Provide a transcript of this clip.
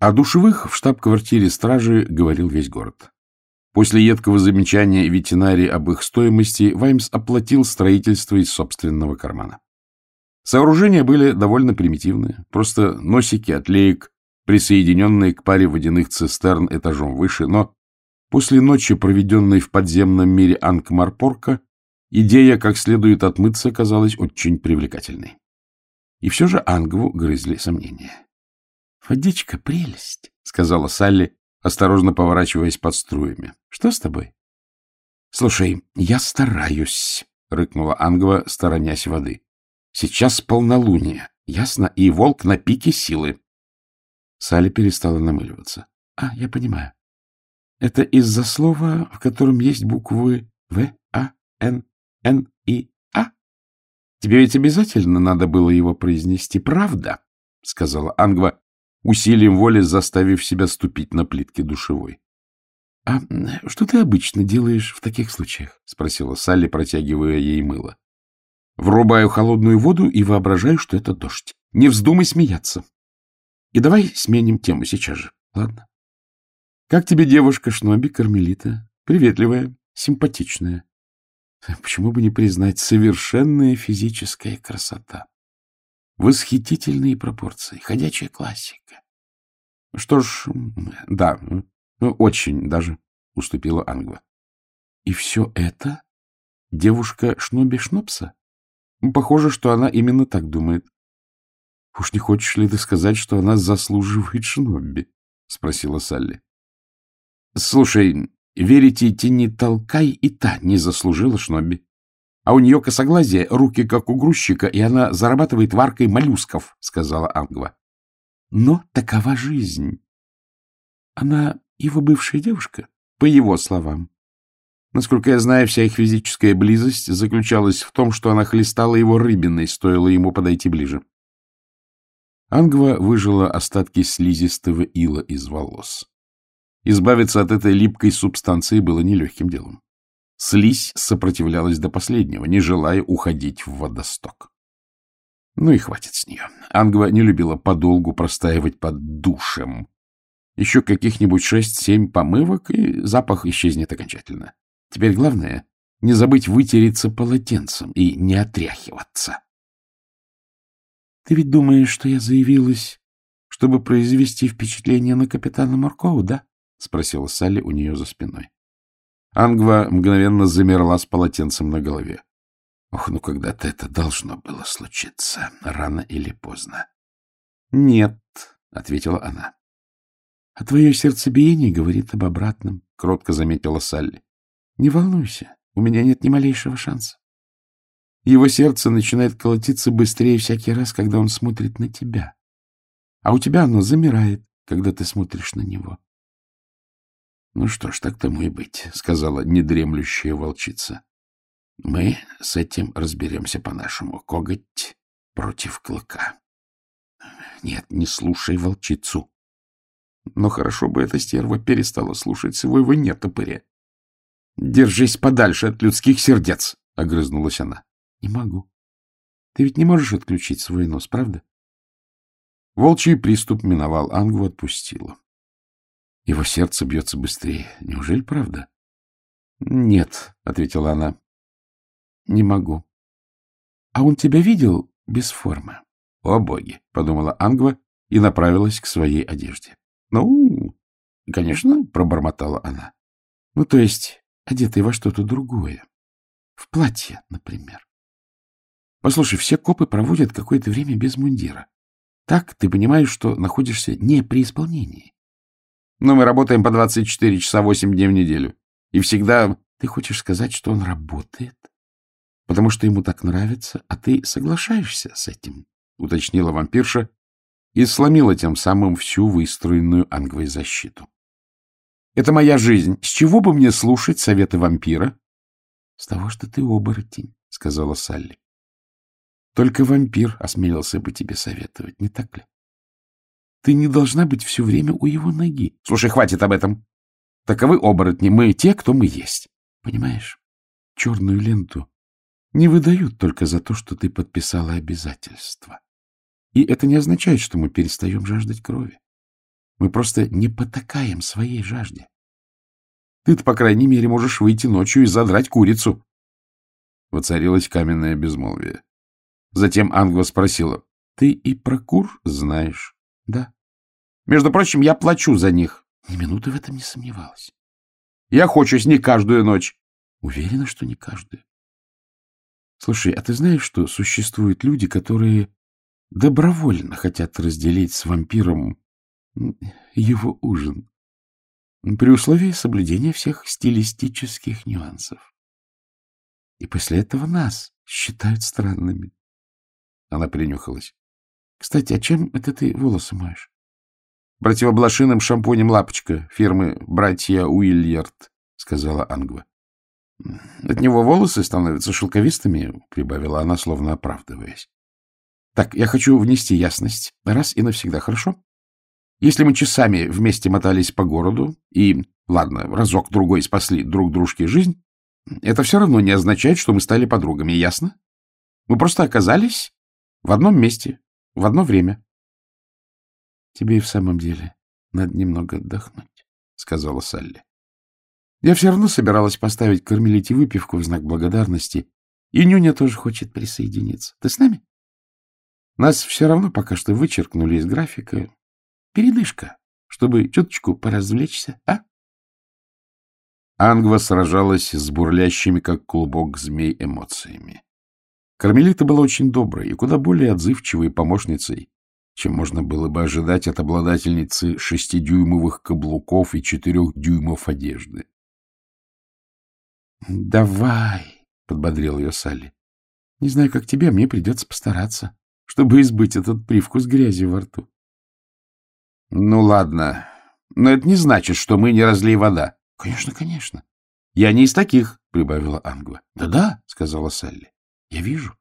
О душевых в штаб-квартире стражи говорил весь город. После едкого замечания ветеринарии об их стоимости Ваймс оплатил строительство из собственного кармана. Сооружения были довольно примитивные, просто носики от леек, присоединенные к паре водяных цистерн этажом выше, но после ночи, проведенной в подземном мире Анкмарпорка, идея, как следует отмыться, казалась очень привлекательной. И все же Ангву грызли сомнения. «Водичка, прелесть!» — сказала Салли, осторожно поворачиваясь под струями. «Что с тобой?» «Слушай, я стараюсь», — рыкнула Ангва, сторонясь воды. «Сейчас полнолуние, ясно, и волк на пике силы». Салли перестала намыливаться. «А, я понимаю. Это из-за слова, в котором есть буквы В, А, Н, Н и А? Тебе ведь обязательно надо было его произнести, правда?» — сказала Ангва, усилием воли заставив себя ступить на плитки душевой. — А что ты обычно делаешь в таких случаях? — спросила Салли, протягивая ей мыло. — Врубаю холодную воду и воображаю, что это дождь. Не вздумай смеяться. И давай сменим тему сейчас же, ладно? — Как тебе девушка Шноби, Кармелита? Приветливая, симпатичная. Почему бы не признать совершенная физическая красота? Восхитительные пропорции, ходячая классика. — Что ж, да, ну, очень даже, — уступила Ангва. — И все это? Девушка Шноби Шнопса? Похоже, что она именно так думает. — Уж не хочешь ли ты сказать, что она заслуживает Шнобби? — спросила Салли. — Слушай, верите, не Толкай и та не заслужила Шнобби. А у нее косоглазие, руки как у грузчика, и она зарабатывает варкой моллюсков, — сказала Ангва. Но такова жизнь. Она его бывшая девушка, по его словам. Насколько я знаю, вся их физическая близость заключалась в том, что она хлестала его рыбиной, стоило ему подойти ближе. Ангва выжила остатки слизистого ила из волос. Избавиться от этой липкой субстанции было нелегким делом. Слизь сопротивлялась до последнего, не желая уходить в водосток. Ну и хватит с нее. Ангва не любила подолгу простаивать под душем. Еще каких-нибудь шесть-семь помывок, и запах исчезнет окончательно. Теперь главное — не забыть вытереться полотенцем и не отряхиваться. — Ты ведь думаешь, что я заявилась, чтобы произвести впечатление на капитана Маркова, да? — спросила Салли у нее за спиной. Ангва мгновенно замерла с полотенцем на голове. Ох, ну когда-то это должно было случиться, рано или поздно. — Нет, — ответила она. — А твое сердцебиение говорит об обратном, — кротко заметила Салли. — Не волнуйся, у меня нет ни малейшего шанса. Его сердце начинает колотиться быстрее всякий раз, когда он смотрит на тебя. А у тебя оно замирает, когда ты смотришь на него. «Ну что ж, так тому и быть», — сказала недремлющая волчица. «Мы с этим разберемся по-нашему. Коготь против клыка». «Нет, не слушай волчицу». Но хорошо бы эта стерва перестала слушать своего нетопыря. «Держись подальше от людских сердец!» — огрызнулась она. «Не могу. Ты ведь не можешь отключить свой нос, правда?» Волчий приступ миновал Ангу, отпустила. Его сердце бьется быстрее. Неужели правда? — Нет, — ответила она. — Не могу. — А он тебя видел без формы? — О, боги! — подумала Ангва и направилась к своей одежде. — Ну, конечно, — пробормотала она. — Ну, то есть, одетый во что-то другое. В платье, например. Послушай, все копы проводят какое-то время без мундира. Так ты понимаешь, что находишься не при исполнении. Но мы работаем по 24 часа 8 дней в неделю. И всегда... Ты хочешь сказать, что он работает? Потому что ему так нравится, а ты соглашаешься с этим, — уточнила вампирша и сломила тем самым всю выстроенную ангвой защиту. Это моя жизнь. С чего бы мне слушать советы вампира? — С того, что ты оборотень, — сказала Салли. — Только вампир осмелился бы тебе советовать, не так ли? Ты не должна быть все время у его ноги. Слушай, хватит об этом. Таковы оборотни. Мы те, кто мы есть. Понимаешь, черную ленту не выдают только за то, что ты подписала обязательства. И это не означает, что мы перестаем жаждать крови. Мы просто не потакаем своей жажде. Ты-то, по крайней мере, можешь выйти ночью и задрать курицу. Воцарилось каменное безмолвие. Затем Ангва спросила, — Ты и про кур знаешь? Да. Между прочим, я плачу за них. Ни минуты в этом не сомневалась. Я хочу с них каждую ночь. Уверена, что не каждую. Слушай, а ты знаешь, что существуют люди, которые добровольно хотят разделить с вампиром его ужин? При условии соблюдения всех стилистических нюансов. И после этого нас считают странными. Она принюхалась. Кстати, а чем это ты волосы моешь? — Противоблошиным шампунем «Лапочка» фирмы «Братья Уильярд», — сказала Ангва. — От него волосы становятся шелковистыми, — прибавила она, словно оправдываясь. — Так, я хочу внести ясность. Раз и навсегда, хорошо? Если мы часами вместе мотались по городу и, ладно, разок-другой спасли друг дружке жизнь, это все равно не означает, что мы стали подругами, ясно? Мы просто оказались в одном месте, в одно время. — Тебе и в самом деле надо немного отдохнуть, — сказала Салли. Я все равно собиралась поставить кормилите выпивку в знак благодарности, и Нюня тоже хочет присоединиться. Ты с нами? Нас все равно пока что вычеркнули из графика. Передышка, чтобы чуточку поразвлечься, а? Ангва сражалась с бурлящими, как клубок змей, эмоциями. Кармелита была очень доброй и куда более отзывчивой помощницей, чем можно было бы ожидать от обладательницы шестидюймовых каблуков и четырех дюймов одежды. — Давай, — подбодрил ее Салли. — Не знаю, как тебе, а мне придется постараться, чтобы избыть этот привкус грязи во рту. — Ну ладно, но это не значит, что мы не разлей вода. — Конечно, конечно. — Я не из таких, — прибавила Ангва. «Да — Да-да, — сказала Салли. Я вижу,